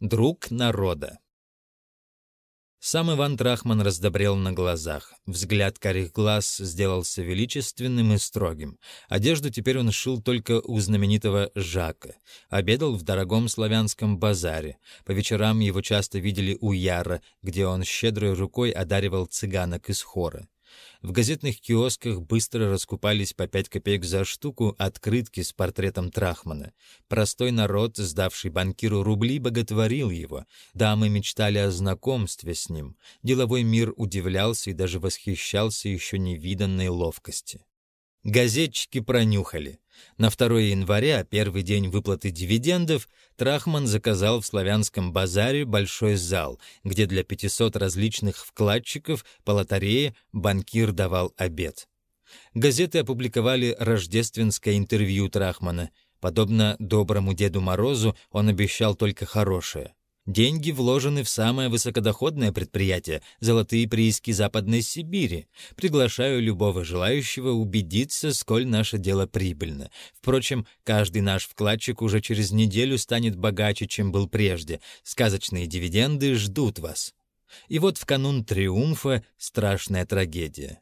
Друг народа. Сам Иван Трахман раздобрел на глазах. Взгляд карих глаз сделался величественным и строгим. Одежду теперь он шил только у знаменитого Жака. Обедал в дорогом славянском базаре. По вечерам его часто видели у Яра, где он щедрой рукой одаривал цыганок из хора. В газетных киосках быстро раскупались по 5 копеек за штуку открытки с портретом Трахмана. Простой народ, сдавший банкиру рубли, боготворил его. Дамы мечтали о знакомстве с ним. Деловой мир удивлялся и даже восхищался еще невиданной ловкости. Газетчики пронюхали. На 2 января, первый день выплаты дивидендов, Трахман заказал в славянском базаре большой зал, где для 500 различных вкладчиков по лотерее банкир давал обед. Газеты опубликовали рождественское интервью Трахмана. Подобно доброму Деду Морозу, он обещал только хорошее. Деньги вложены в самое высокодоходное предприятие – золотые прииски Западной Сибири. Приглашаю любого желающего убедиться, сколь наше дело прибыльно. Впрочем, каждый наш вкладчик уже через неделю станет богаче, чем был прежде. Сказочные дивиденды ждут вас. И вот в канун триумфа страшная трагедия.